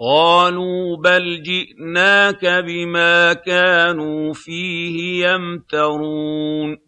قَالُوا بَلْ جِئْنَاكَ بِمَا كَانُوا فِيهِ يَمْتَرُونَ.